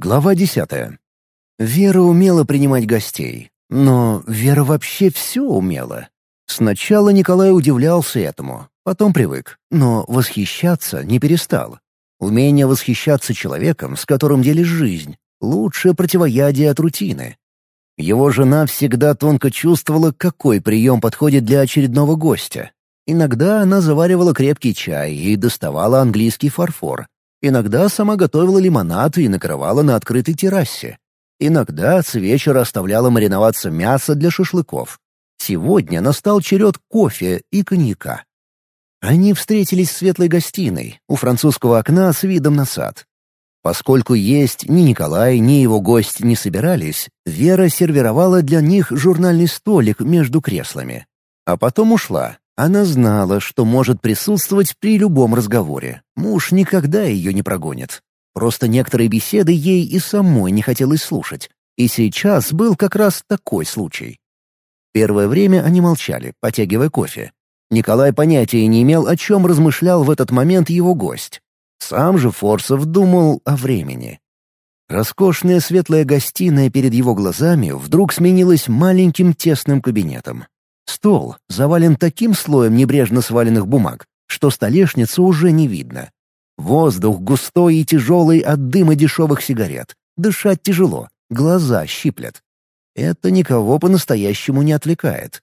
Глава десятая. Вера умела принимать гостей. Но Вера вообще все умела. Сначала Николай удивлялся этому, потом привык, но восхищаться не перестал. Умение восхищаться человеком, с которым делишь жизнь, — лучшее противоядие от рутины. Его жена всегда тонко чувствовала, какой прием подходит для очередного гостя. Иногда она заваривала крепкий чай и доставала английский фарфор. Иногда сама готовила лимонад и накрывала на открытой террасе. Иногда с вечера оставляла мариноваться мясо для шашлыков. Сегодня настал черед кофе и коньяка. Они встретились в светлой гостиной, у французского окна с видом на сад. Поскольку есть ни Николай, ни его гость не собирались, Вера сервировала для них журнальный столик между креслами. А потом ушла. Она знала, что может присутствовать при любом разговоре. Муж никогда ее не прогонит. Просто некоторые беседы ей и самой не хотелось слушать. И сейчас был как раз такой случай. Первое время они молчали, потягивая кофе. Николай понятия не имел, о чем размышлял в этот момент его гость. Сам же Форсов думал о времени. Роскошная светлая гостиная перед его глазами вдруг сменилась маленьким тесным кабинетом. Стол завален таким слоем небрежно сваленных бумаг, что столешницу уже не видно. Воздух густой и тяжелый от дыма дешевых сигарет. Дышать тяжело, глаза щиплет. Это никого по-настоящему не отвлекает.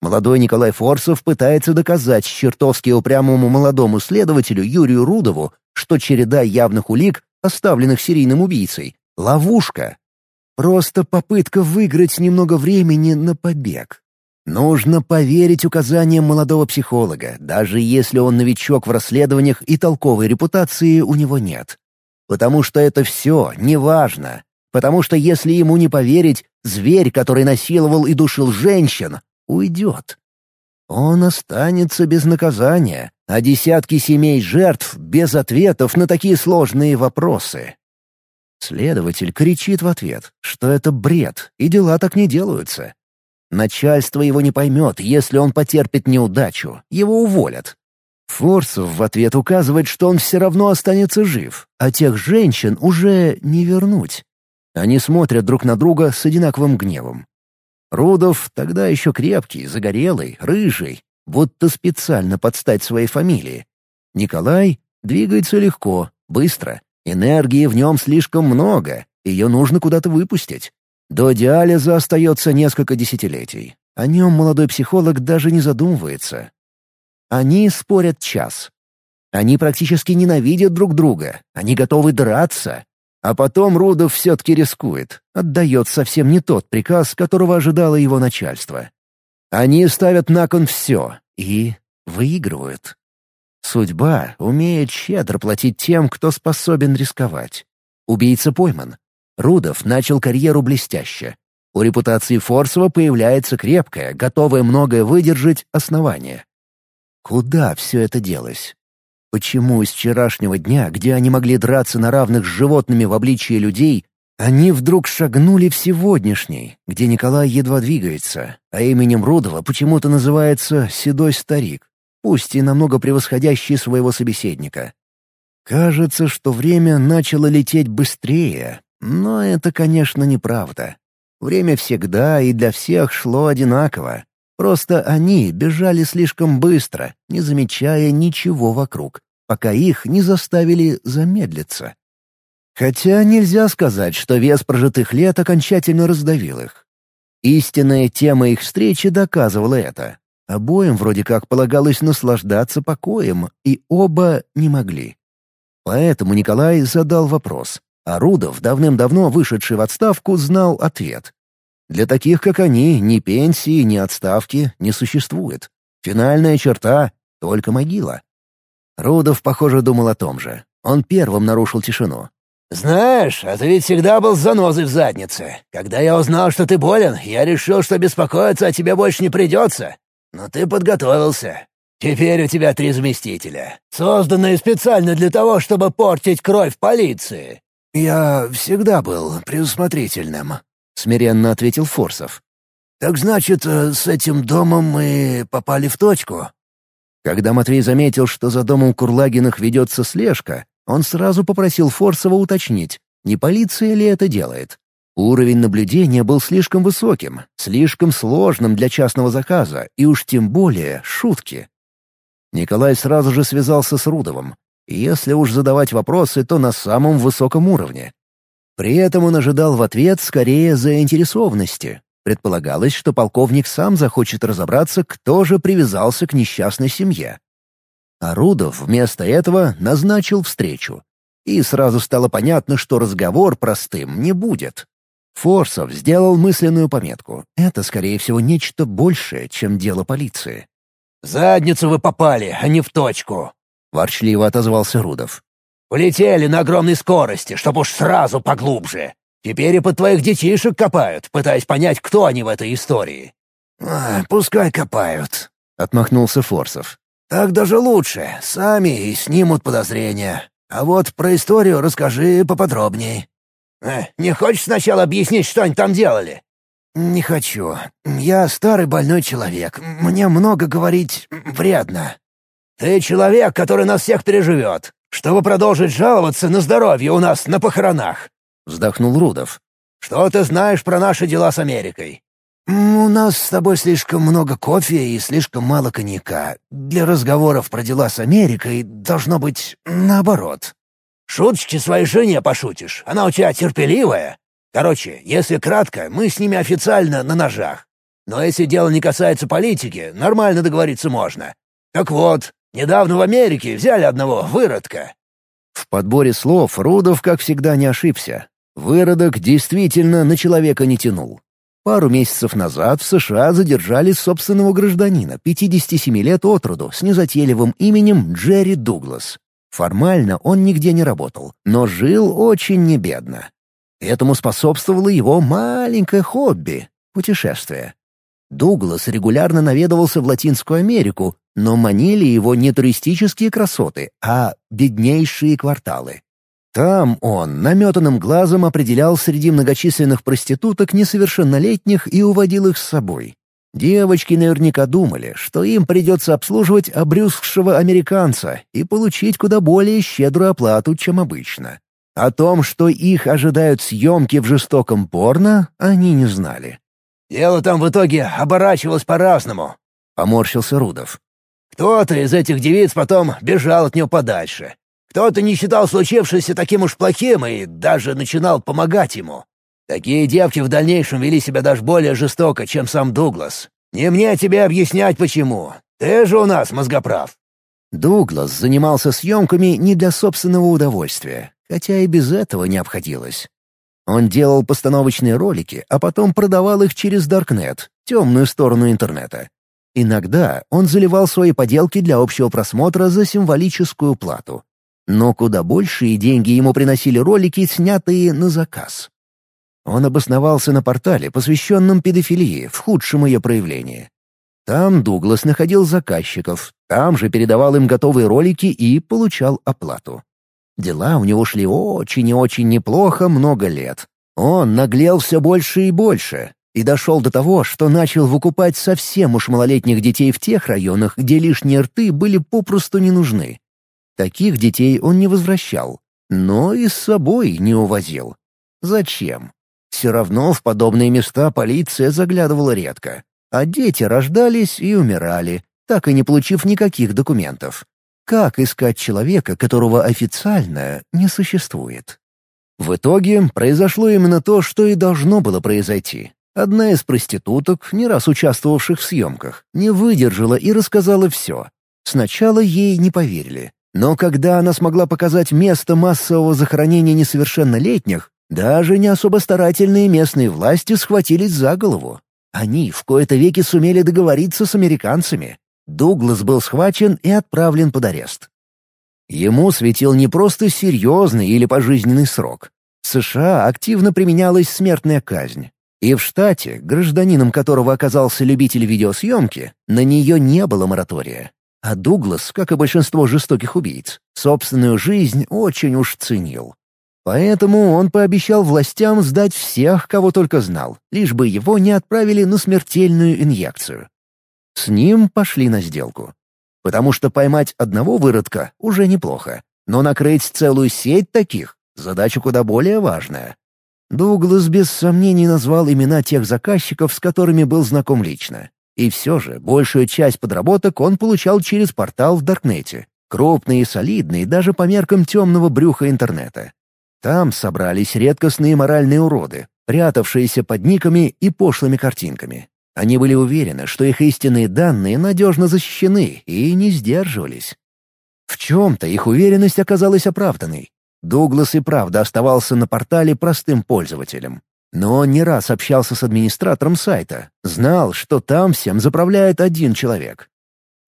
Молодой Николай Форсов пытается доказать чертовски упрямому молодому следователю Юрию Рудову, что череда явных улик, оставленных серийным убийцей, — ловушка. Просто попытка выиграть немного времени на побег. Нужно поверить указаниям молодого психолога, даже если он новичок в расследованиях и толковой репутации у него нет. Потому что это все неважно. Потому что если ему не поверить, зверь, который насиловал и душил женщин, уйдет. Он останется без наказания, а десятки семей жертв без ответов на такие сложные вопросы. Следователь кричит в ответ, что это бред, и дела так не делаются. Начальство его не поймет, если он потерпит неудачу, его уволят. Форсов в ответ указывает, что он все равно останется жив, а тех женщин уже не вернуть. Они смотрят друг на друга с одинаковым гневом. Рудов тогда еще крепкий, загорелый, рыжий, будто специально подстать своей фамилии. Николай двигается легко, быстро. Энергии в нем слишком много, ее нужно куда-то выпустить. До диализа остается несколько десятилетий. О нем молодой психолог даже не задумывается. Они спорят час. Они практически ненавидят друг друга. Они готовы драться. А потом Рудов все-таки рискует, отдает совсем не тот приказ, которого ожидало его начальство. Они ставят на кон все и выигрывают. Судьба умеет щедро платить тем, кто способен рисковать. Убийца пойман, Рудов начал карьеру блестяще. У репутации Форсова появляется крепкое, готовое многое выдержать основание. Куда все это делось? Почему из вчерашнего дня, где они могли драться на равных с животными в обличии людей, они вдруг шагнули в сегодняшний, где Николай едва двигается, а именем Рудова почему-то называется «седой старик», пусть и намного превосходящий своего собеседника. Кажется, что время начало лететь быстрее, но это, конечно, неправда. Время всегда и для всех шло одинаково. Просто они бежали слишком быстро, не замечая ничего вокруг, пока их не заставили замедлиться. Хотя нельзя сказать, что вес прожитых лет окончательно раздавил их. Истинная тема их встречи доказывала это. Обоим вроде как полагалось наслаждаться покоем, и оба не могли. Поэтому Николай задал вопрос, а Рудов, давным-давно вышедший в отставку, знал ответ. Для таких, как они, ни пенсии, ни отставки не существует. Финальная черта — только могила. Рудов, похоже, думал о том же. Он первым нарушил тишину. «Знаешь, а ты ведь всегда был занозой в заднице. Когда я узнал, что ты болен, я решил, что беспокоиться о тебе больше не придется. Но ты подготовился. Теперь у тебя три заместителя, созданные специально для того, чтобы портить кровь полиции. «Я всегда был предусмотрительным», — смиренно ответил Форсов. «Так значит, э, с этим домом мы попали в точку?» Когда Матвей заметил, что за домом Курлагиных ведется слежка, он сразу попросил Форсова уточнить, Не полиция ли это делает? Уровень наблюдения был слишком высоким, слишком сложным для частного заказа, и уж тем более шутки. Николай сразу же связался с Рудовым. Если уж задавать вопросы, то на самом высоком уровне. При этом он ожидал в ответ скорее заинтересованности. Предполагалось, что полковник сам захочет разобраться, кто же привязался к несчастной семье. А Рудов вместо этого назначил встречу. И сразу стало понятно, что разговор простым не будет. Форсов сделал мысленную пометку. Это, скорее всего, нечто большее, чем дело полиции. «В задницу вы попали, а не в точку», — ворчливо отозвался Рудов. «Полетели на огромной скорости, чтоб уж сразу поглубже. Теперь и под твоих детишек копают, пытаясь понять, кто они в этой истории». А, «Пускай копают», — отмахнулся Форсов. «Так даже лучше, сами и снимут подозрения. А вот про историю расскажи поподробней». «Э, «Не хочешь сначала объяснить, что они там делали?» «Не хочу. Я старый больной человек. Мне много говорить вредно». «Ты человек, который нас всех переживет, чтобы продолжить жаловаться на здоровье у нас на похоронах», — вздохнул Рудов. «Что ты знаешь про наши дела с Америкой?» «У нас с тобой слишком много кофе и слишком мало коньяка. Для разговоров про дела с Америкой должно быть наоборот». «Шуточки своей жене пошутишь. Она у тебя терпеливая. Короче, если кратко, мы с ними официально на ножах. Но если дело не касается политики, нормально договориться можно. Так вот, недавно в Америке взяли одного выродка». В подборе слов Рудов, как всегда, не ошибся. Выродок действительно на человека не тянул. Пару месяцев назад в США задержали собственного гражданина, 57 лет от роду, с незатейливым именем Джерри Дуглас. Формально он нигде не работал, но жил очень небедно. Этому способствовало его маленькое хобби — путешествие. Дуглас регулярно наведывался в Латинскую Америку, но манили его не туристические красоты, а беднейшие кварталы. Там он наметанным глазом определял среди многочисленных проституток несовершеннолетних и уводил их с собой. Девочки наверняка думали, что им придется обслуживать обрюзгшего американца и получить куда более щедрую оплату, чем обычно. О том, что их ожидают съемки в жестоком порно, они не знали. «Дело там в итоге оборачивалось по-разному», — поморщился Рудов. «Кто-то из этих девиц потом бежал от него подальше. Кто-то не считал случившееся таким уж плохим и даже начинал помогать ему. Такие девки в дальнейшем вели себя даже более жестоко, чем сам Дуглас. Не мне тебе объяснять, почему. Ты же у нас мозгоправ». Дуглас занимался съемками не для собственного удовольствия хотя и без этого не обходилось. Он делал постановочные ролики, а потом продавал их через Даркнет, темную сторону интернета. Иногда он заливал свои поделки для общего просмотра за символическую плату. Но куда большие деньги ему приносили ролики, снятые на заказ. Он обосновался на портале, посвященном педофилии, в худшем ее проявлении. Там Дуглас находил заказчиков, там же передавал им готовые ролики и получал оплату. Дела у него шли очень и очень неплохо много лет. Он наглел все больше и больше, и дошел до того, что начал выкупать совсем уж малолетних детей в тех районах, где лишние рты были попросту не нужны. Таких детей он не возвращал, но и с собой не увозил. Зачем? Все равно в подобные места полиция заглядывала редко, а дети рождались и умирали, так и не получив никаких документов. Как искать человека, которого официально не существует? В итоге произошло именно то, что и должно было произойти. Одна из проституток, не раз участвовавших в съемках, не выдержала и рассказала все. Сначала ей не поверили. Но когда она смогла показать место массового захоронения несовершеннолетних, даже не особо старательные местные власти схватились за голову. Они в кои-то веки сумели договориться с американцами. Дуглас был схвачен и отправлен под арест. Ему светил не просто серьезный или пожизненный срок. В США активно применялась смертная казнь. И в штате, гражданином которого оказался любитель видеосъемки, на нее не было моратория. А Дуглас, как и большинство жестоких убийц, собственную жизнь очень уж ценил. Поэтому он пообещал властям сдать всех, кого только знал, лишь бы его не отправили на смертельную инъекцию. С ним пошли на сделку. Потому что поймать одного выродка уже неплохо, но накрыть целую сеть таких Задача куда более важная. Дуглас без сомнений назвал имена тех заказчиков, с которыми был знаком лично. И все же, большую часть подработок он получал через портал в Даркнете. Крупный и солидный даже по меркам темного брюха интернета. Там собрались редкостные моральные уроды, прятавшиеся под никами и пошлыми картинками. Они были уверены, что их истинные данные надежно защищены и не сдерживались. В чем-то их уверенность оказалась оправданной. Дуглас и правда оставался на портале простым пользователем. Но он не раз общался с администратором сайта, знал, что там всем заправляет один человек.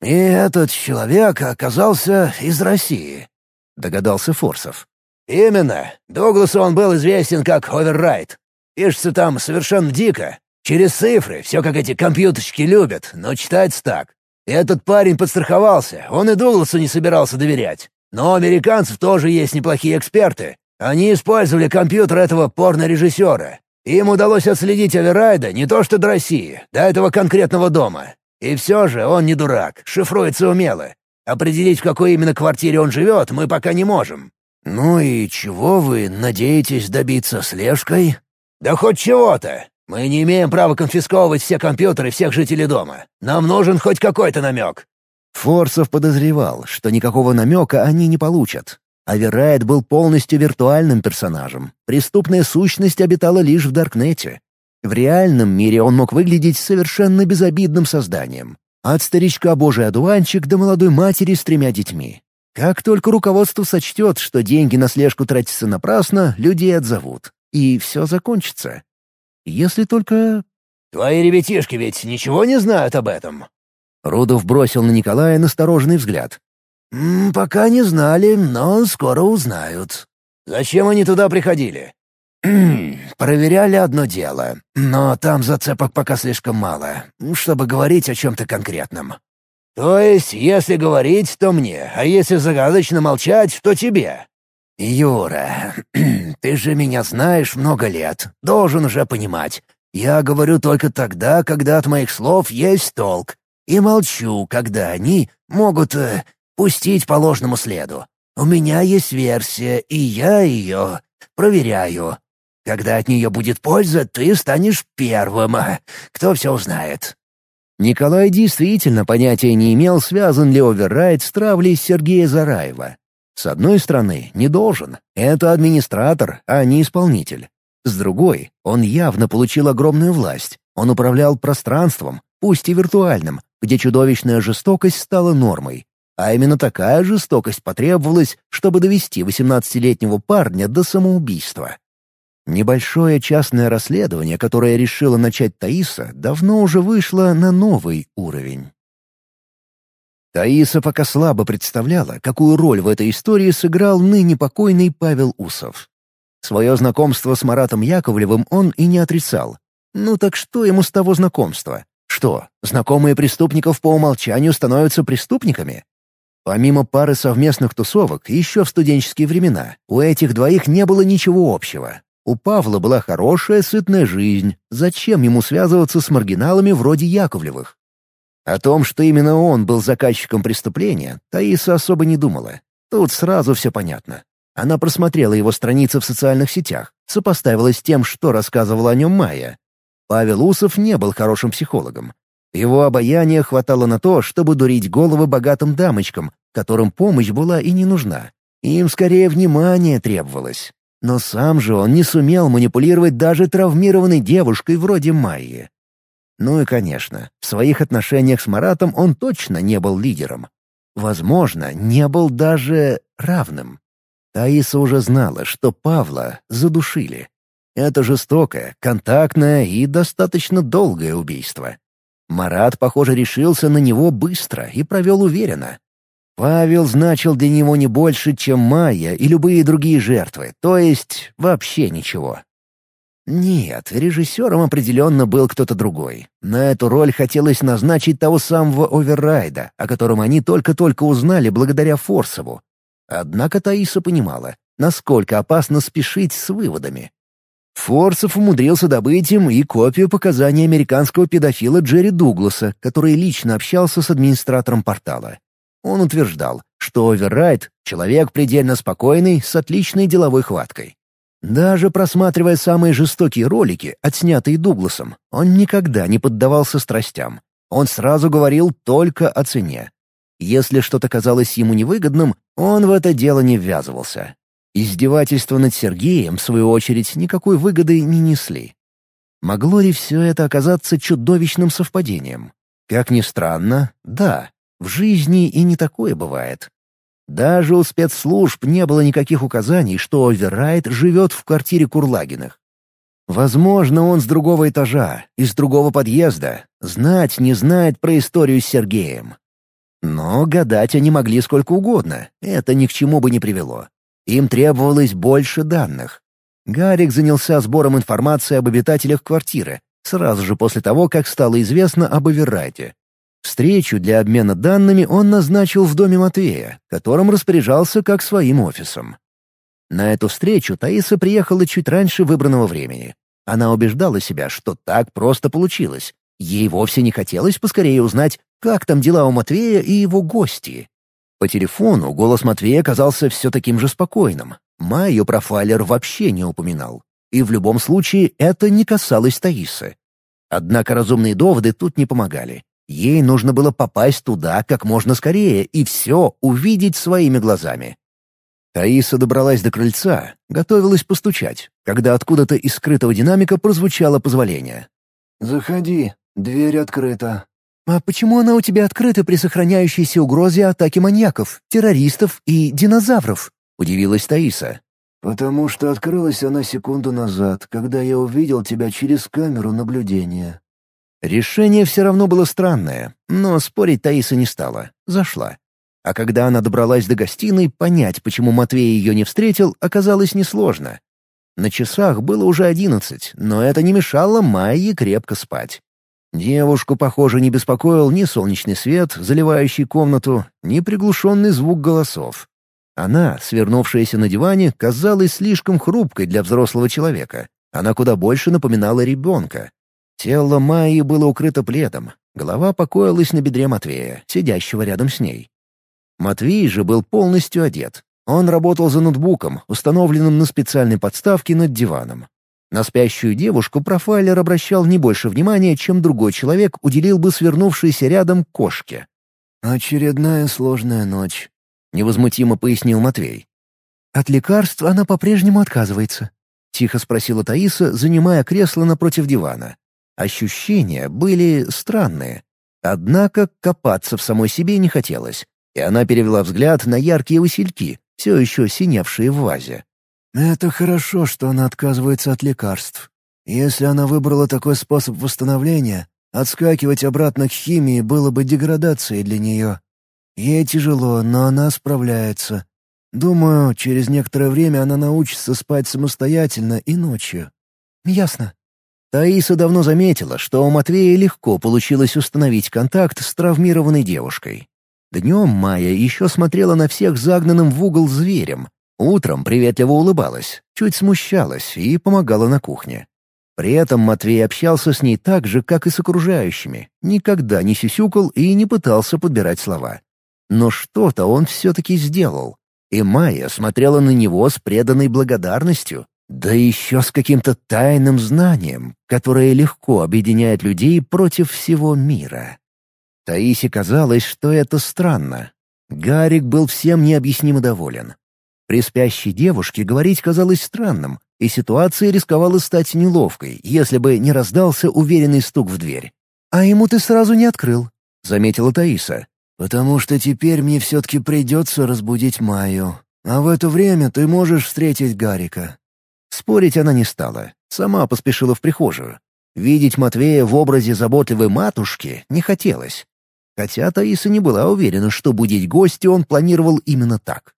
«И этот человек оказался из России», — догадался Форсов. «Именно. Дугласу он был известен как Оверрайт. Пишется там совершенно дико. Через цифры, все как эти компьютерщики любят, но читается так. Этот парень подстраховался, он и Дугласу не собирался доверять. Но у американцев тоже есть неплохие эксперты. Они использовали компьютер этого порно-режиссера. Им удалось отследить Оверрайда не то что до России, до этого конкретного дома. И все же он не дурак, шифруется умело. Определить, в какой именно квартире он живет, мы пока не можем. «Ну и чего вы надеетесь добиться слежкой?» «Да хоть чего-то. Мы не имеем права конфисковывать все компьютеры всех жителей дома. Нам нужен хоть какой-то намек». Форсов подозревал, что никакого намека они не получат. Аверайт был полностью виртуальным персонажем. Преступная сущность обитала лишь в Даркнете. В реальном мире он мог выглядеть совершенно безобидным созданием. От старичка божий одуванчик до молодой матери с тремя детьми. Как только руководство сочтет, что деньги на слежку тратятся напрасно, людей отзовут. И все закончится. Если только... «Твои ребятишки ведь ничего не знают об этом?» Рудов бросил на Николая настороженный взгляд. «М -м, «Пока не знали, но скоро узнают». «Зачем они туда приходили?» «Проверяли одно дело, но там зацепок пока слишком мало, чтобы говорить о чем-то конкретном». «То есть, если говорить, то мне, а если загадочно молчать, то тебе?» «Юра, ты же меня знаешь много лет, должен уже понимать. Я говорю только тогда, когда от моих слов есть толк, и молчу, когда они могут э, пустить по ложному следу. У меня есть версия, и я ее проверяю. Когда от нее будет польза, ты станешь первым, кто все узнает». Николай действительно понятия не имел, связан ли оверрайт с травлей Сергея Зараева. С одной стороны, не должен. Это администратор, а не исполнитель. С другой, он явно получил огромную власть. Он управлял пространством, пусть и виртуальным, где чудовищная жестокость стала нормой. А именно такая жестокость потребовалась, чтобы довести 18-летнего парня до самоубийства. Небольшое частное расследование, которое решила начать Таиса, давно уже вышло на новый уровень. Таиса пока слабо представляла, какую роль в этой истории сыграл ныне покойный Павел Усов. Свое знакомство с Маратом Яковлевым он и не отрицал. Ну так что ему с того знакомства? Что, знакомые преступников по умолчанию становятся преступниками? Помимо пары совместных тусовок, еще в студенческие времена, у этих двоих не было ничего общего. У Павла была хорошая, сытная жизнь. Зачем ему связываться с маргиналами вроде Яковлевых? О том, что именно он был заказчиком преступления, Таиса особо не думала. Тут сразу все понятно. Она просмотрела его страницы в социальных сетях, сопоставила с тем, что рассказывала о нем Майя. Павел Усов не был хорошим психологом. Его обаяния хватало на то, чтобы дурить головы богатым дамочкам, которым помощь была и не нужна. Им скорее внимание требовалось. Но сам же он не сумел манипулировать даже травмированной девушкой вроде Майи. Ну и, конечно, в своих отношениях с Маратом он точно не был лидером. Возможно, не был даже равным. Таиса уже знала, что Павла задушили. Это жестокое, контактное и достаточно долгое убийство. Марат, похоже, решился на него быстро и провел уверенно. Павел значил для него не больше, чем Майя и любые другие жертвы, то есть вообще ничего. Нет, режиссером определенно был кто-то другой. На эту роль хотелось назначить того самого Оверрайда, о котором они только-только узнали благодаря Форсову. Однако Таиса понимала, насколько опасно спешить с выводами. Форсов умудрился добыть им и копию показаний американского педофила Джерри Дугласа, который лично общался с администратором портала. Он утверждал, что Оверрайт — человек предельно спокойный, с отличной деловой хваткой. Даже просматривая самые жестокие ролики, отснятые Дугласом, он никогда не поддавался страстям. Он сразу говорил только о цене. Если что-то казалось ему невыгодным, он в это дело не ввязывался. Издевательства над Сергеем, в свою очередь, никакой выгоды не несли. Могло ли все это оказаться чудовищным совпадением? Как ни странно, да, в жизни и не такое бывает. Даже у спецслужб не было никаких указаний, что Оверрайт живет в квартире Курлагиных. Возможно, он с другого этажа, из другого подъезда, знать не знает про историю с Сергеем. Но гадать они могли сколько угодно, это ни к чему бы не привело. Им требовалось больше данных. Гарик занялся сбором информации об обитателях квартиры, сразу же после того, как стало известно об Аверрайте. Встречу для обмена данными он назначил в доме Матвея, которым распоряжался как своим офисом. На эту встречу Таиса приехала чуть раньше выбранного времени. Она убеждала себя, что так просто получилось. Ей вовсе не хотелось поскорее узнать, как там дела у Матвея и его гости. По телефону голос Матвея казался все таким же спокойным. Майю профайлер вообще не упоминал. И в любом случае это не касалось Таисы. Однако разумные доводы тут не помогали. Ей нужно было попасть туда как можно скорее и все увидеть своими глазами. Таиса добралась до крыльца, готовилась постучать, когда откуда-то из скрытого динамика прозвучало позволение. «Заходи, дверь открыта». «А почему она у тебя открыта при сохраняющейся угрозе атаки маньяков, террористов и динозавров?» — удивилась Таиса. «Потому что открылась она секунду назад, когда я увидел тебя через камеру наблюдения». Решение все равно было странное, но спорить Таиса не стала, зашла. А когда она добралась до гостиной, понять, почему Матвей ее не встретил, оказалось несложно. На часах было уже одиннадцать, но это не мешало Майе крепко спать. Девушку, похоже, не беспокоил ни солнечный свет, заливающий комнату, ни приглушенный звук голосов. Она, свернувшаяся на диване, казалась слишком хрупкой для взрослого человека. Она куда больше напоминала ребенка. Тело Майи было укрыто пледом, голова покоилась на бедре Матвея, сидящего рядом с ней. Матвей же был полностью одет. Он работал за ноутбуком, установленным на специальной подставке над диваном. На спящую девушку профайлер обращал не больше внимания, чем другой человек уделил бы свернувшейся рядом кошке. «Очередная сложная ночь», — невозмутимо пояснил Матвей. «От лекарств она по-прежнему отказывается», — тихо спросила Таиса, занимая кресло напротив дивана. Ощущения были странные. Однако копаться в самой себе не хотелось, и она перевела взгляд на яркие васильки, все еще синевшие в вазе. «Это хорошо, что она отказывается от лекарств. Если она выбрала такой способ восстановления, отскакивать обратно к химии было бы деградацией для нее. Ей тяжело, но она справляется. Думаю, через некоторое время она научится спать самостоятельно и ночью». «Ясно», Таиса давно заметила, что у Матвея легко получилось установить контакт с травмированной девушкой. Днем Майя еще смотрела на всех загнанным в угол зверем. Утром приветливо улыбалась, чуть смущалась и помогала на кухне. При этом Матвей общался с ней так же, как и с окружающими, никогда не сисюкал и не пытался подбирать слова. Но что-то он все-таки сделал, и Майя смотрела на него с преданной благодарностью, да еще с каким-то тайным знанием, которое легко объединяет людей против всего мира. Таисе казалось, что это странно. Гарик был всем необъяснимо доволен. При спящей девушке говорить казалось странным, и ситуация рисковала стать неловкой, если бы не раздался уверенный стук в дверь. «А ему ты сразу не открыл», — заметила Таиса. «Потому что теперь мне все-таки придется разбудить Майю. А в это время ты можешь встретить Гарика. Спорить она не стала, сама поспешила в прихожую. Видеть Матвея в образе заботливой матушки не хотелось. Хотя Таиса не была уверена, что будить гостя он планировал именно так.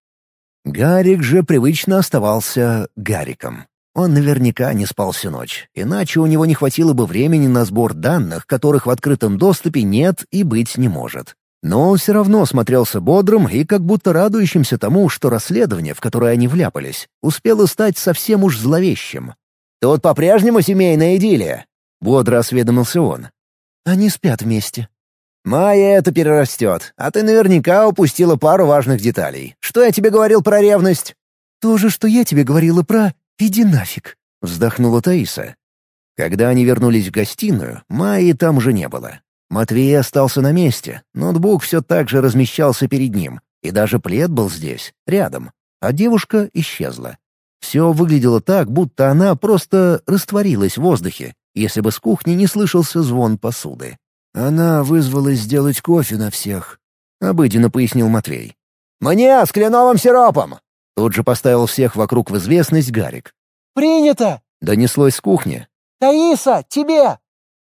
Гарик же привычно оставался Гариком. Он наверняка не спал всю ночь, иначе у него не хватило бы времени на сбор данных, которых в открытом доступе нет и быть не может. Но он все равно смотрелся бодрым и как будто радующимся тому, что расследование, в которое они вляпались, успело стать совсем уж зловещим. «Тут по-прежнему семейная идиллия», — бодро осведомился он. «Они спят вместе». Майя это перерастет, а ты наверняка упустила пару важных деталей. Что я тебе говорил про ревность?» «То же, что я тебе говорила про «иди нафиг», — вздохнула Таиса. Когда они вернулись в гостиную, Майи там уже не было. Матвей остался на месте, ноутбук все так же размещался перед ним, и даже плед был здесь, рядом, а девушка исчезла. Все выглядело так, будто она просто растворилась в воздухе, если бы с кухни не слышался звон посуды. «Она вызвалась сделать кофе на всех», — обыденно пояснил Матвей. «Мне с кленовым сиропом!» Тут же поставил всех вокруг в известность Гарик. «Принято!» — донеслось с кухни. «Таиса, тебе!»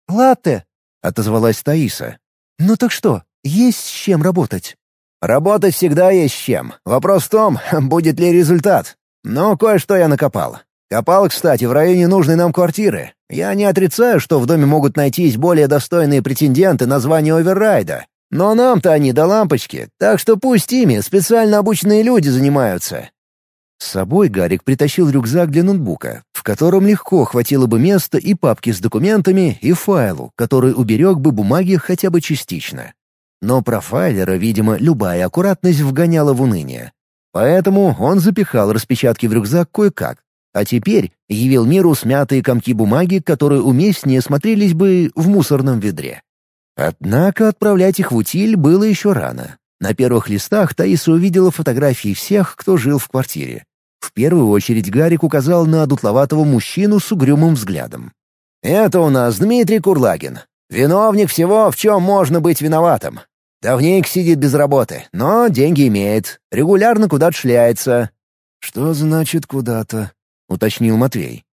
«Латте!» — отозвалась Таиса. «Ну так что, есть с чем работать?» «Работать всегда есть с чем. Вопрос в том, будет ли результат. Но кое-что я накопал. Копал, кстати, в районе нужной нам квартиры. Я не отрицаю, что в доме могут найтись более достойные претенденты на звание оверрайда. Но нам-то они до лампочки, так что пусть ими специально обученные люди занимаются. С собой Гарик притащил рюкзак для ноутбука, в котором легко хватило бы места и папки с документами, и файлу, который уберег бы бумаги хотя бы частично. Но профайлера, видимо, любая аккуратность вгоняла в уныние. Поэтому он запихал распечатки в рюкзак кое-как, а теперь явил миру смятые комки бумаги, которые уместнее смотрелись бы в мусорном ведре. Однако отправлять их в утиль было еще рано. На первых листах Таиса увидела фотографии всех, кто жил в квартире. В первую очередь Гарик указал на одутловатого мужчину с угрюмым взглядом. «Это у нас Дмитрий Курлагин. Виновник всего, в чем можно быть виноватым. Давненько сидит без работы, но деньги имеет. Регулярно куда-то шляется». «Что значит куда-то?» — уточнил Матвей.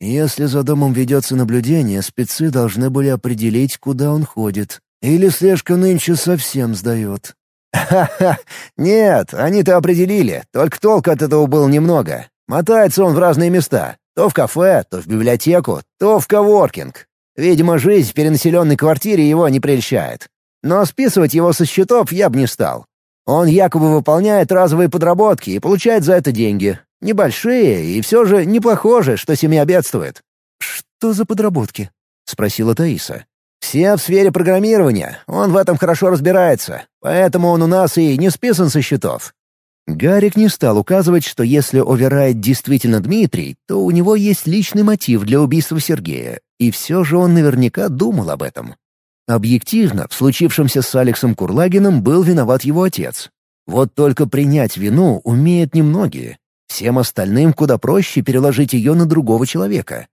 «Если за домом ведется наблюдение, спецы должны были определить, куда он ходит. Или слежка нынче совсем сдает». «Ха-ха! Нет, они-то определили, только толк от этого было немного. Мотается он в разные места. То в кафе, то в библиотеку, то в коворкинг. Видимо, жизнь в перенаселенной квартире его не прельщает. Но списывать его со счетов я бы не стал. Он якобы выполняет разовые подработки и получает за это деньги. Небольшие, и все же не похоже, что семья бедствует. «Что за подработки?» — спросила Таиса. «Все в сфере программирования, он в этом хорошо разбирается, поэтому он у нас и не списан со счетов». Гарик не стал указывать, что если оверрайт действительно Дмитрий, то у него есть личный мотив для убийства Сергея, и все же он наверняка думал об этом. Объективно, в случившемся с Алексом Курлагиным был виноват его отец. Вот только принять вину умеют немногие. Всем остальным куда проще переложить ее на другого человека.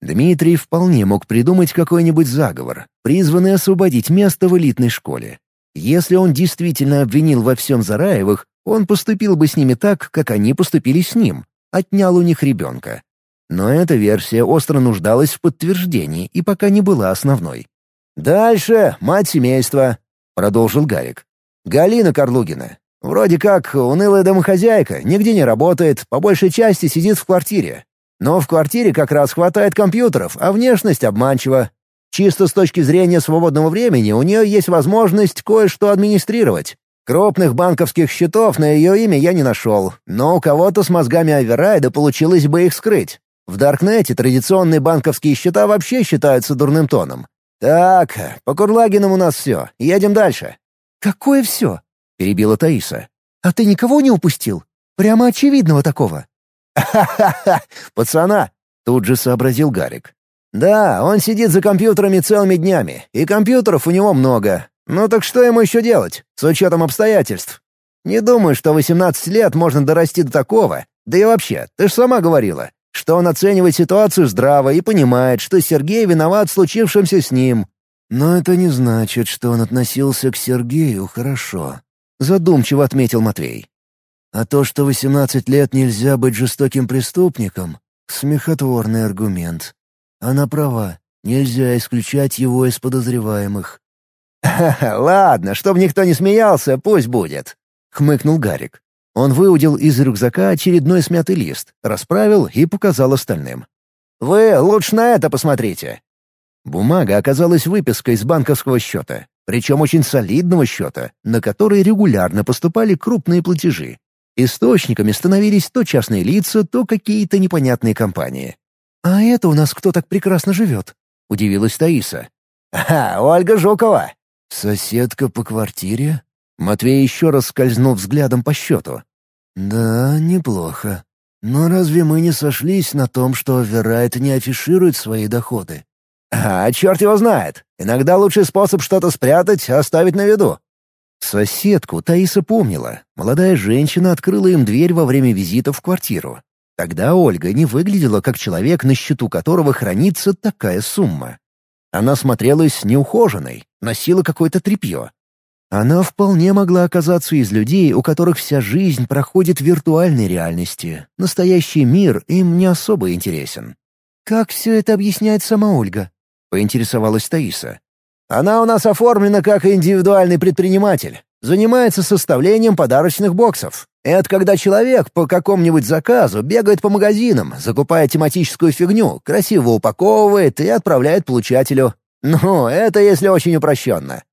Дмитрий вполне мог придумать какой-нибудь заговор, призванный освободить место в элитной школе. Если он действительно обвинил во всем Зараевых, он поступил бы с ними так, как они поступили с ним, отнял у них ребенка. Но эта версия остро нуждалась в подтверждении и пока не была основной. «Дальше мать семейства», — продолжил Гарик. «Галина Карлугина. Вроде как унылая домохозяйка, нигде не работает, по большей части сидит в квартире. Но в квартире как раз хватает компьютеров, а внешность обманчива. Чисто с точки зрения свободного времени у нее есть возможность кое-что администрировать. Крупных банковских счетов на ее имя я не нашел, но у кого-то с мозгами Аверайда получилось бы их скрыть. В Даркнете традиционные банковские счета вообще считаются дурным тоном. «Так, по Курлагинам у нас все. Едем дальше». «Какое все?» — перебила Таиса. «А ты никого не упустил? Прямо очевидного такого». «Ха-ха-ха! Пацана!» — тут же сообразил Гарик. «Да, он сидит за компьютерами целыми днями, и компьютеров у него много. Ну так что ему еще делать, с учетом обстоятельств? Не думаю, что 18 лет можно дорасти до такого. Да и вообще, ты же сама говорила, что он оценивает ситуацию здраво и понимает, что Сергей виноват в случившемся с ним. «Но это не значит, что он относился к Сергею хорошо», — задумчиво отметил Матвей. «А то, что 18 лет нельзя быть жестоким преступником — смехотворный аргумент. Она права, нельзя исключать его из подозреваемых». «Ха-ха, ладно, чтобы никто не смеялся, пусть будет», — хмыкнул Гарик. Он выудил из рюкзака очередной смятый лист, расправил и показал остальным. «Вы лучше на это посмотрите». Бумага оказалась выпиской из банковского счета, причем очень солидного счета, на который регулярно поступали крупные платежи. Источниками становились то частные лица, то какие-то непонятные компании. «А это у нас кто так прекрасно живет?» — удивилась Таиса. «Ага, Ольга Жукова!» Соседка по квартире? Матвей еще раз скользнул взглядом по счету. Да, неплохо. Но разве мы не сошлись на том, что Верайт не афиширует свои доходы? А, черт его знает. Иногда лучший способ что-то спрятать — оставить на виду. Соседку Таиса помнила. Молодая женщина открыла им дверь во время визита в квартиру. Тогда Ольга не выглядела как человек, на счету которого хранится такая сумма. Она смотрелась неухоженной, носила какое-то тряпье. Она вполне могла оказаться из людей, у которых вся жизнь проходит в виртуальной реальности. Настоящий мир им не особо интересен. «Как все это объясняет сама Ольга?» — поинтересовалась Таиса. «Она у нас оформлена как индивидуальный предприниматель. Занимается составлением подарочных боксов. Это когда человек по какому-нибудь заказу бегает по магазинам, закупая тематическую фигню, красиво упаковывает и отправляет получателю. Ну, это если очень упрощенно.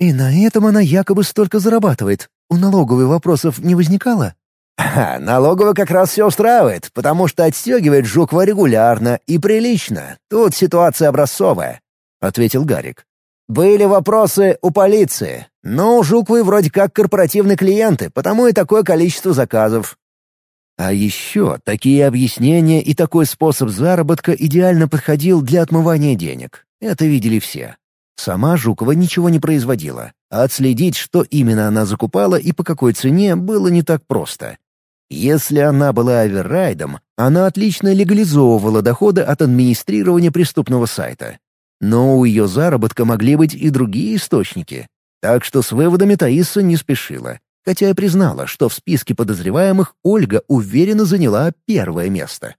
И на этом она якобы столько зарабатывает. У налоговой вопросов не возникало? Ха, налоговая как раз все устраивает, потому что отстегивает Жукова регулярно и прилично. Тут ситуация образцовая, — ответил Гарик. Были вопросы у полиции, но у Жуковой вроде как корпоративные клиенты, потому и такое количество заказов. А еще такие объяснения и такой способ заработка идеально подходил для отмывания денег. Это видели все. Сама Жукова ничего не производила, а отследить, что именно она закупала и по какой цене, было не так просто. Если она была оверрайдом, она отлично легализовывала доходы от администрирования преступного сайта. Но у ее заработка могли быть и другие источники. Так что с выводами Таиса не спешила, хотя и признала, что в списке подозреваемых Ольга уверенно заняла первое место.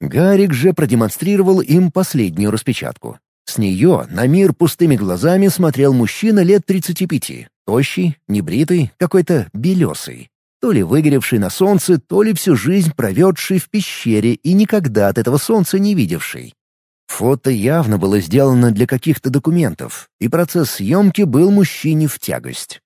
Гарик же продемонстрировал им последнюю распечатку. С нее на мир пустыми глазами смотрел мужчина лет 35, тощий, небритый, какой-то белесый. То ли выгоревший на солнце, то ли всю жизнь проведший в пещере и никогда от этого солнца не видевший. Фото явно было сделано для каких-то документов, и процесс съемки был мужчине в тягость.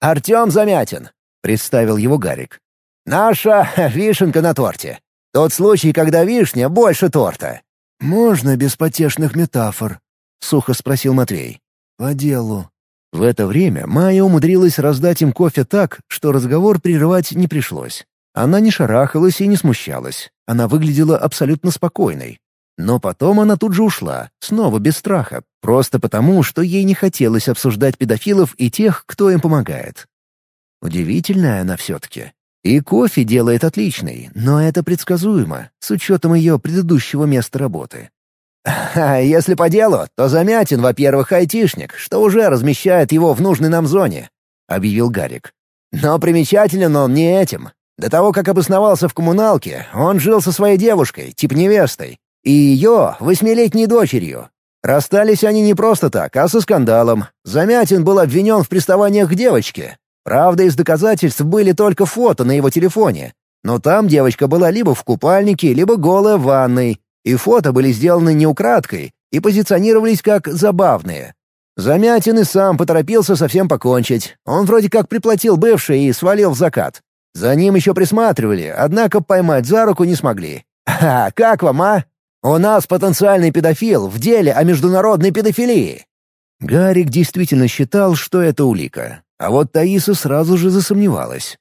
«Артем Замятин», — представил его Гарик. «Наша вишенка на торте. Тот случай, когда вишня больше торта». «Можно без потешных метафор?» — сухо спросил Матвей. «По делу». В это время Майя умудрилась раздать им кофе так, что разговор прерывать не пришлось. Она не шарахалась и не смущалась. Она выглядела абсолютно спокойной. Но потом она тут же ушла, снова без страха, просто потому, что ей не хотелось обсуждать педофилов и тех, кто им помогает. Удивительная она все-таки. И кофе делает отличный, но это предсказуемо, с учетом ее предыдущего места работы. А если по делу, то Замятин, во-первых, айтишник, что уже размещает его в нужной нам зоне», — объявил Гарик. «Но примечателен он не этим. До того, как обосновался в коммуналке, он жил со своей девушкой, тип невестой, и ее восьмилетней дочерью. Расстались они не просто так, а со скандалом. Замятин был обвинен в приставаниях к девочке. Правда, из доказательств были только фото на его телефоне. Но там девочка была либо в купальнике, либо голая в ванной, и фото были сделаны не украдкой и позиционировались как забавные. Замятин и сам поторопился совсем покончить. Он вроде как приплатил бывший и свалил в закат. За ним еще присматривали, однако поймать за руку не смогли. «Ха, как вам, а? У нас потенциальный педофил в деле о международной педофилии». Гарик действительно считал, что это улика. А вот Таиса сразу же засомневалась.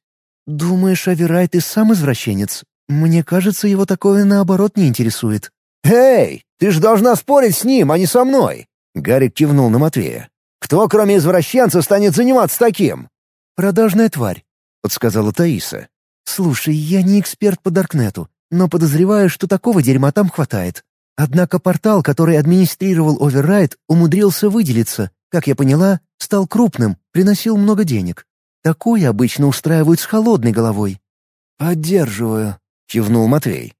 «Думаешь, Аверайт и сам извращенец? Мне кажется, его такое наоборот не интересует». «Эй, ты же должна спорить с ним, а не со мной!» Гарик кивнул на Матвея. «Кто, кроме извращенца, станет заниматься таким?» «Продажная тварь», — подсказала Таиса. «Слушай, я не эксперт по Даркнету, но подозреваю, что такого дерьма там хватает. Однако портал, который администрировал Оверрайт, умудрился выделиться. Как я поняла, стал крупным, приносил много денег. Такое обычно устраивают с холодной головой». «Поддерживаю», — кивнул Матвей.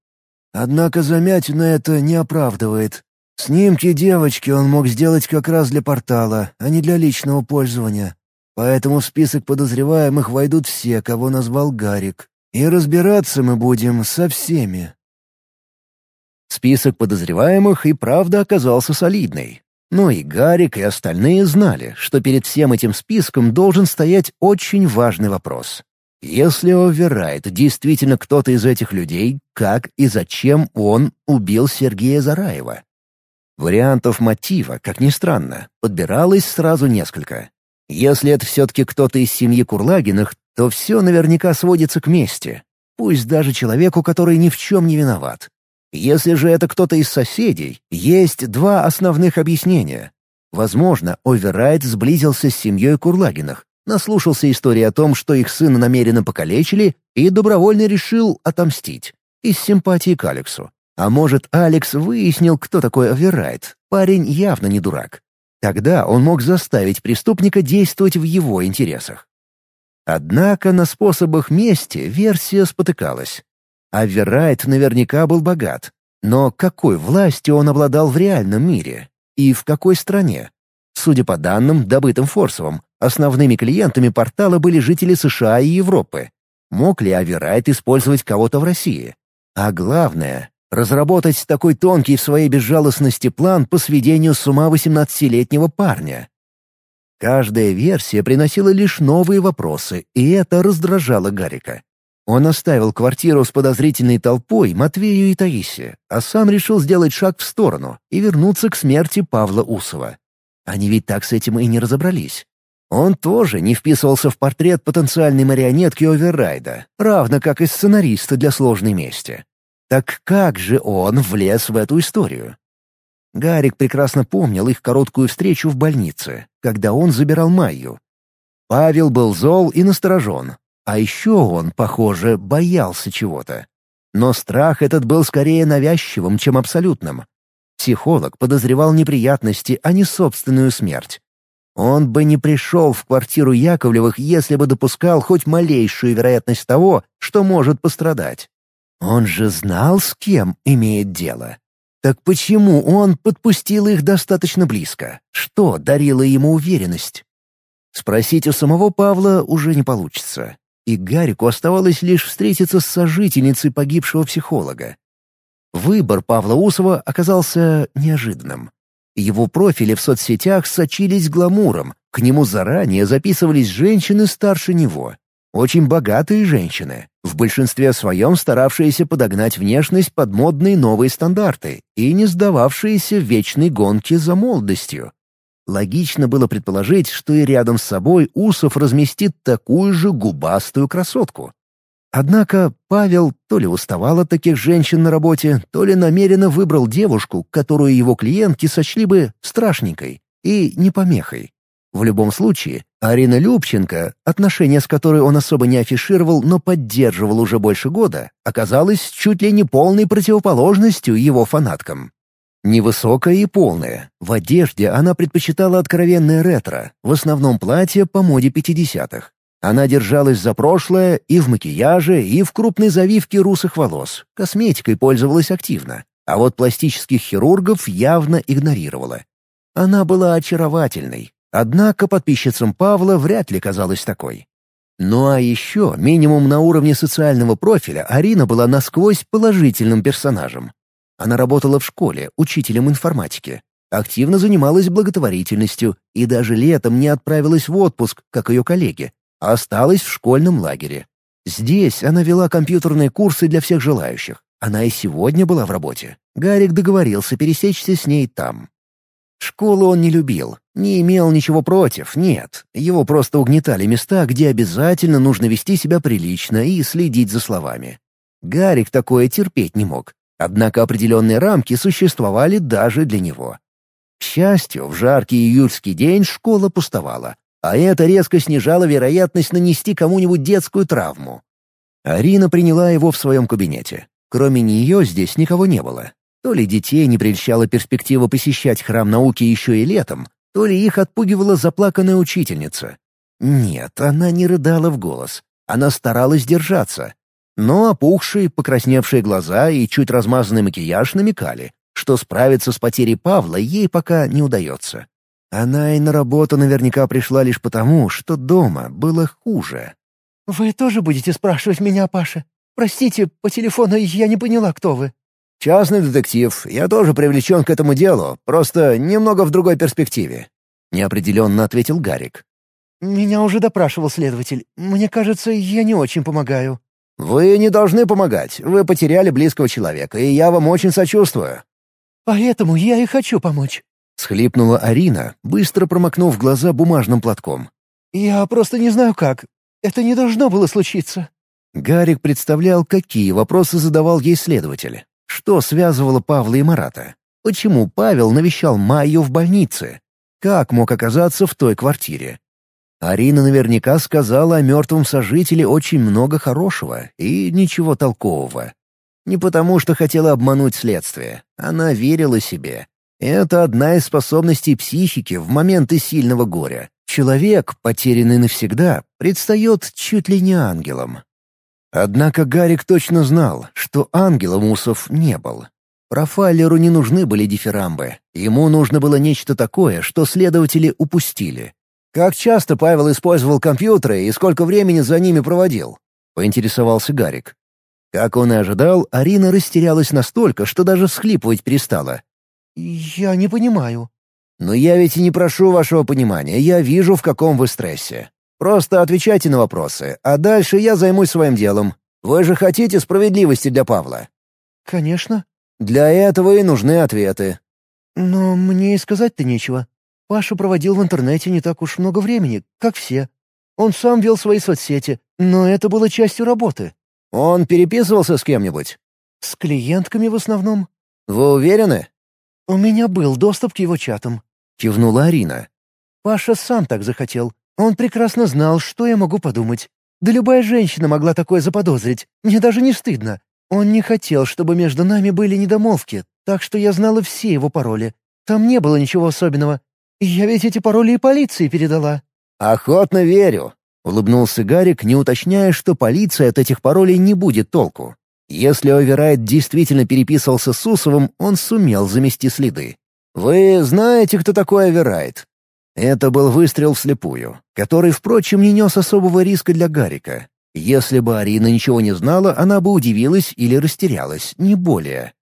Однако замятина это не оправдывает. Снимки девочки он мог сделать как раз для портала, а не для личного пользования. Поэтому в список подозреваемых войдут все, кого назвал Гарик. И разбираться мы будем со всеми. Список подозреваемых и правда оказался солидный. Но и Гарик, и остальные знали, что перед всем этим списком должен стоять очень важный вопрос. Если Оверрайт действительно кто-то из этих людей, как и зачем он убил Сергея Зараева? Вариантов мотива, как ни странно, подбиралось сразу несколько. Если это все-таки кто-то из семьи Курлагиных, то все наверняка сводится к мести. Пусть даже человеку, который ни в чем не виноват. Если же это кто-то из соседей, есть два основных объяснения. Возможно, Оверрайт сблизился с семьей Курлагиных, наслушался истории о том, что их сына намеренно покалечили, и добровольно решил отомстить. Из симпатии к Алексу. А может, Алекс выяснил, кто такой Оверрайт. Парень явно не дурак. Тогда он мог заставить преступника действовать в его интересах. Однако на способах мести версия спотыкалась. Аверрайт наверняка был богат. Но какой властью он обладал в реальном мире? И в какой стране? Судя по данным, добытым Форсовым, основными клиентами портала были жители США и Европы. Мог ли Аверрайт использовать кого-то в России? А главное, разработать такой тонкий в своей безжалостности план по сведению с ума 18-летнего парня. Каждая версия приносила лишь новые вопросы, и это раздражало Гарика. Он оставил квартиру с подозрительной толпой Матвею и Таисе, а сам решил сделать шаг в сторону и вернуться к смерти Павла Усова. Они ведь так с этим и не разобрались. Он тоже не вписывался в портрет потенциальной марионетки Оверрайда, равно как и сценариста для сложной мести. Так как же он влез в эту историю? Гарик прекрасно помнил их короткую встречу в больнице, когда он забирал Майю. Павел был зол и насторожен, а еще он, похоже, боялся чего-то. Но страх этот был скорее навязчивым, чем абсолютным. Психолог подозревал неприятности, а не собственную смерть. Он бы не пришел в квартиру Яковлевых, если бы допускал хоть малейшую вероятность того, что может пострадать. Он же знал, с кем имеет дело. Так почему он подпустил их достаточно близко? Что дарило ему уверенность? Спросить у самого Павла уже не получится. И Гарику оставалось лишь встретиться с сожительницей погибшего психолога. Выбор Павла Усова оказался неожиданным. Его профили в соцсетях сочились гламуром, к нему заранее записывались женщины старше него. Очень богатые женщины, в большинстве своем старавшиеся подогнать внешность под модные новые стандарты и не сдававшиеся в вечной гонке за молодостью. Логично было предположить, что и рядом с собой Усов разместит такую же губастую красотку. Однако Павел то ли уставал от таких женщин на работе, то ли намеренно выбрал девушку, которую его клиентки сочли бы страшненькой и не помехой. В любом случае, Арина Любченко, отношения с которой он особо не афишировал, но поддерживал уже больше года, оказалась чуть ли не полной противоположностью его фанаткам. Невысокая и полная. В одежде она предпочитала откровенное ретро, в основном платье по моде 50-х. Она держалась за прошлое и в макияже, и в крупной завивке русых волос. Косметикой пользовалась активно. А вот пластических хирургов явно игнорировала. Она была очаровательной, Однако подписчицам Павла вряд ли казалась такой. Ну а еще, минимум на уровне социального профиля, Арина была насквозь положительным персонажем. Она работала в школе, учителем информатики. Активно занималась благотворительностью и даже летом не отправилась в отпуск, как ее коллеги, а осталась в школьном лагере. Здесь она вела компьютерные курсы для всех желающих. Она и сегодня была в работе. Гарик договорился пересечься с ней там. Школу он не любил, не имел ничего против, нет. Его просто угнетали места, где обязательно нужно вести себя прилично и следить за словами. Гарик такое терпеть не мог. Однако определенные рамки существовали даже для него. К счастью, в жаркий июльский день школа пустовала, а это резко снижало вероятность нанести кому-нибудь детскую травму. Арина приняла его в своем кабинете. Кроме нее здесь никого не было. То ли детей не прельщала перспектива посещать храм науки еще и летом, то ли их отпугивала заплаканная учительница. Нет, она не рыдала в голос. Она старалась держаться. Но опухшие, покрасневшие глаза и чуть размазанный макияж намекали, что справиться с потерей Павла ей пока не удается. Она и на работу наверняка пришла лишь потому, что дома было хуже. «Вы тоже будете спрашивать меня, Паша? Простите, по телефону я не поняла, кто вы». «Частный детектив. Я тоже привлечен к этому делу, просто немного в другой перспективе», — неопределенно ответил Гарик. «Меня уже допрашивал следователь. Мне кажется, я не очень помогаю». «Вы не должны помогать. Вы потеряли близкого человека, и я вам очень сочувствую». «Поэтому я и хочу помочь», — схлипнула Арина, быстро промокнув глаза бумажным платком. «Я просто не знаю как. Это не должно было случиться». Гарик представлял, какие вопросы задавал ей следователь. Что связывало Павла и Марата? Почему Павел навещал Майю в больнице? Как мог оказаться в той квартире? Арина наверняка сказала о мертвом сожителе очень много хорошего и ничего толкового. Не потому, что хотела обмануть следствие. Она верила себе. Это одна из способностей психики в моменты сильного горя. Человек, потерянный навсегда, предстает чуть ли не ангелом. Однако Гарик точно знал, что ангелом Усов не был. Профайлеру не нужны были дифирамбы. Ему нужно было нечто такое, что следователи упустили. «Как часто Павел использовал компьютеры и сколько времени за ними проводил?» — поинтересовался Гарик. Как он и ожидал, Арина растерялась настолько, что даже всхлипывать перестала. «Я не понимаю». «Но я ведь и не прошу вашего понимания, я вижу, в каком вы стрессе. Просто отвечайте на вопросы, а дальше я займусь своим делом. Вы же хотите справедливости для Павла?» «Конечно». «Для этого и нужны ответы». «Но мне и сказать-то нечего. Паша проводил в интернете не так уж много времени, как все. Он сам вел свои соцсети, но это было частью работы». «Он переписывался с кем-нибудь?» «С клиентками в основном». «Вы уверены?» «У меня был доступ к его чатам», — кивнула Арина. «Паша сам так захотел. Он прекрасно знал, что я могу подумать. Да любая женщина могла такое заподозрить. Мне даже не стыдно. Он не хотел, чтобы между нами были недомолвки, так что я знала все его пароли. Там не было ничего особенного. Я ведь эти пароли и полиции передала». «Охотно верю», — улыбнулся Гарик, не уточняя, что полиция от этих паролей не будет толку. Если Оверайт действительно переписывался с Усовым, он сумел замести следы. «Вы знаете, кто такой Оверайт?» Это был выстрел вслепую, который, впрочем, не нес особого риска для Гарика. Если бы Арина ничего не знала, она бы удивилась или растерялась, не более.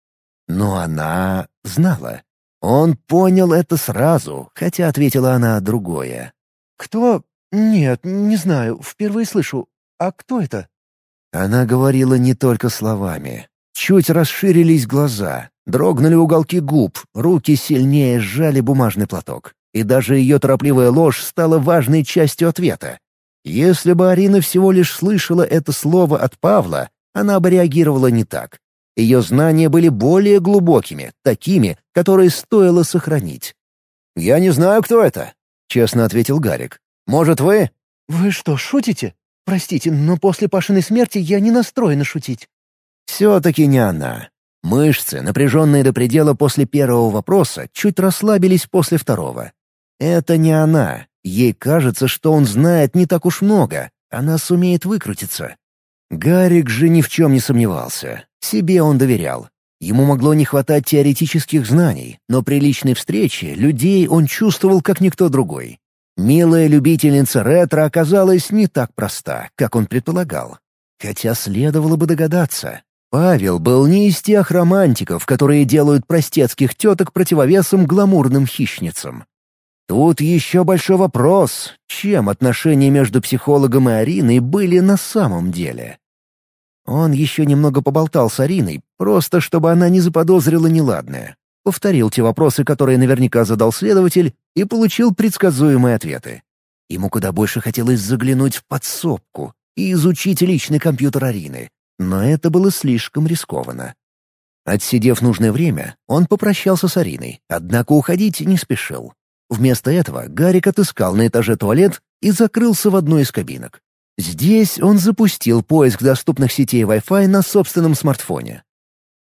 Но она знала. Он понял это сразу, хотя ответила она другое. «Кто? Нет, не знаю, впервые слышу. А кто это?» Она говорила не только словами. Чуть расширились глаза, дрогнули уголки губ, руки сильнее сжали бумажный платок. И даже ее торопливая ложь стала важной частью ответа. Если бы Арина всего лишь слышала это слово от Павла, она бы реагировала не так. Ее знания были более глубокими, такими, которые стоило сохранить. «Я не знаю, кто это», — честно ответил Гарик. «Может, вы?» «Вы что, шутите?» Простите, но после Пашиной смерти я не настроена шутить». Все-таки не она. Мышцы, напряженные до предела после первого вопроса, чуть расслабились после второго. Это не она. Ей кажется, что он знает не так уж много. Она сумеет выкрутиться. Гарик же ни в чем не сомневался. Себе он доверял. Ему могло не хватать теоретических знаний, но при личной встрече людей он чувствовал как никто другой. Милая любительница ретро оказалась не так проста, как он предполагал. Хотя следовало бы догадаться. Павел был не из тех романтиков, которые делают простецких теток противовесом гламурным хищницам. Тут еще большой вопрос, чем отношения между психологом и Ариной были на самом деле. Он еще немного поболтал с Ариной, просто чтобы она не заподозрила неладное повторил те вопросы, которые наверняка задал следователь, и получил предсказуемые ответы. Ему куда больше хотелось заглянуть в подсобку и изучить личный компьютер Арины, но это было слишком рискованно. Отсидев нужное время, он попрощался с Ариной, однако уходить не спешил. Вместо этого Гарик отыскал на этаже туалет и закрылся в одной из кабинок. Здесь он запустил поиск доступных сетей Wi-Fi на собственном смартфоне.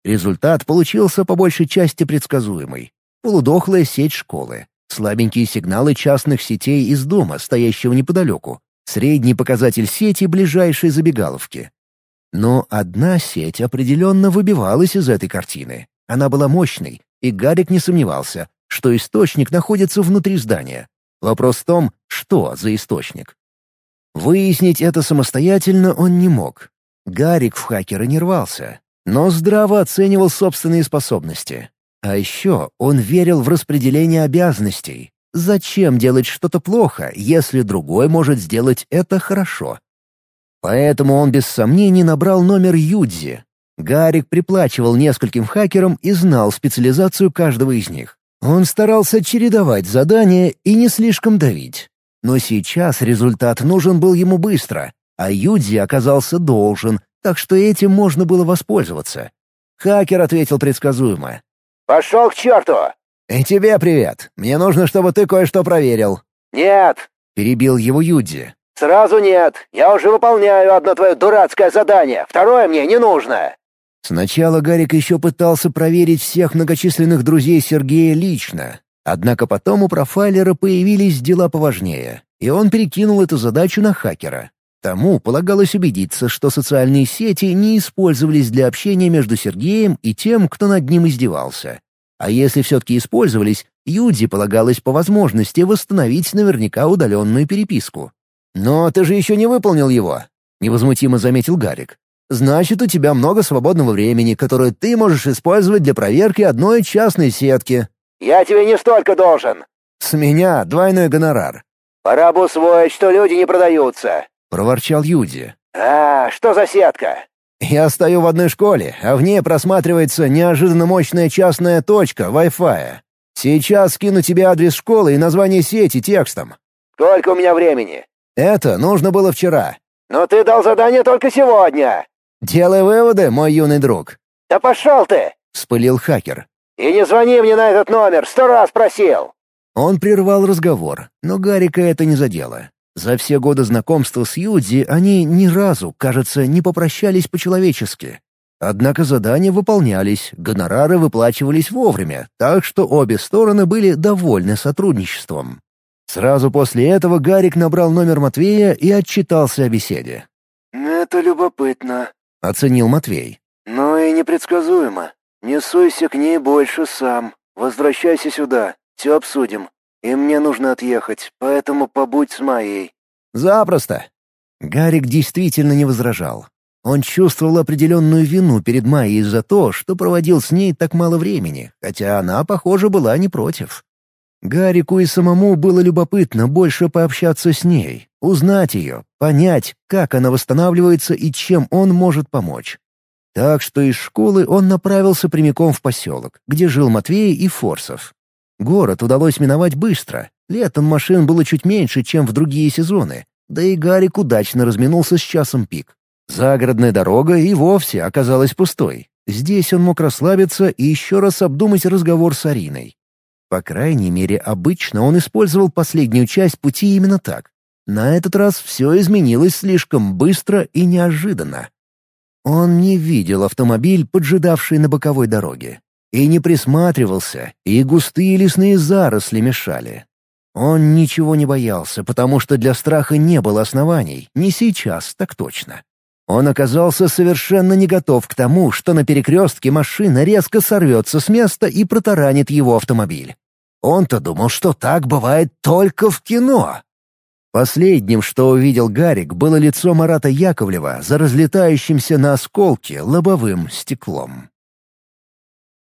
Результат получился по большей части предсказуемый. Полудохлая сеть школы, слабенькие сигналы частных сетей из дома, стоящего неподалеку, средний показатель сети ближайшей забегаловки. Но одна сеть определенно выбивалась из этой картины. Она была мощной, и Гарик не сомневался, что источник находится внутри здания. Вопрос в том, что за источник. Выяснить это самостоятельно он не мог. Гарик в хакера не рвался, но здраво оценивал собственные способности. А еще он верил в распределение обязанностей. Зачем делать что-то плохо, если другой может сделать это хорошо? Поэтому он без сомнений набрал номер Юдзи. Гарик приплачивал нескольким хакерам и знал специализацию каждого из них. Он старался чередовать задания и не слишком давить. Но сейчас результат нужен был ему быстро, а Юдзи оказался должен, так что этим можно было воспользоваться. Хакер ответил предсказуемо. «Пошел к черту!» «И тебе привет. Мне нужно, чтобы ты кое-что проверил». «Нет!» — перебил его Юдзи. «Сразу нет. Я уже выполняю одно твое дурацкое задание. Второе мне не нужно». Сначала Гарик еще пытался проверить всех многочисленных друзей Сергея лично. Однако потом у профайлера появились дела поважнее, и он перекинул эту задачу на хакера. Тому полагалось убедиться, что социальные сети не использовались для общения между Сергеем и тем, кто над ним издевался. А если все-таки использовались, Юди полагалось по возможности восстановить наверняка удаленную переписку. «Но ты же еще не выполнил его», — невозмутимо заметил Гарик. «Значит, у тебя много свободного времени, которое ты можешь использовать для проверки одной частной сетки». «Я тебе не столько должен». «С меня двойной гонорар». «Пора бы усвоить, что люди не продаются», — проворчал Юди. «А, что за сетка?» «Я стою в одной школе, а в ней просматривается неожиданно мощная частная точка Wi-Fi. Сейчас скину тебе адрес школы и название сети текстом». «Сколько у меня времени?» «Это нужно было вчера». «Но ты дал задание только сегодня». «Делай выводы, мой юный друг». «Да пошел ты!» — вспылил хакер. «И не звони мне на этот номер, сто раз просил!» Он прервал разговор, но Гарика это не задело. За все годы знакомства с Юдзи они ни разу, кажется, не попрощались по-человечески. Однако задания выполнялись, гонорары выплачивались вовремя, так что обе стороны были довольны сотрудничеством. Сразу после этого Гарик набрал номер Матвея и отчитался о беседе. «Это любопытно», — оценил Матвей. «Но и непредсказуемо. Не суйся к ней больше сам. Возвращайся сюда, все обсудим. И мне нужно отъехать, поэтому побудь с моей». «Запросто». Гарик действительно не возражал. Он чувствовал определенную вину перед Майей за то, что проводил с ней так мало времени, хотя она, похоже, была не против. Гарику и самому было любопытно больше пообщаться с ней, узнать ее, понять, как она восстанавливается и чем он может помочь. Так что из школы он направился прямиком в поселок, где жил Матвей и Форсов. Город удалось миновать быстро. Летом машин было чуть меньше, чем в другие сезоны. Да и Гарик удачно разминулся с часом пик. Загородная дорога и вовсе оказалась пустой. Здесь он мог расслабиться и еще раз обдумать разговор с Ариной. По крайней мере, обычно он использовал последнюю часть пути именно так. На этот раз все изменилось слишком быстро и неожиданно. Он не видел автомобиль, поджидавший на боковой дороге. И не присматривался, и густые лесные заросли мешали. Он ничего не боялся, потому что для страха не было оснований, не сейчас, так точно. Он оказался совершенно не готов к тому, что на перекрестке машина резко сорвется с места и протаранит его автомобиль. Он-то думал, что так бывает только в кино. Последним, что увидел Гарик, было лицо Марата Яковлева за разлетающимся на осколки лобовым стеклом.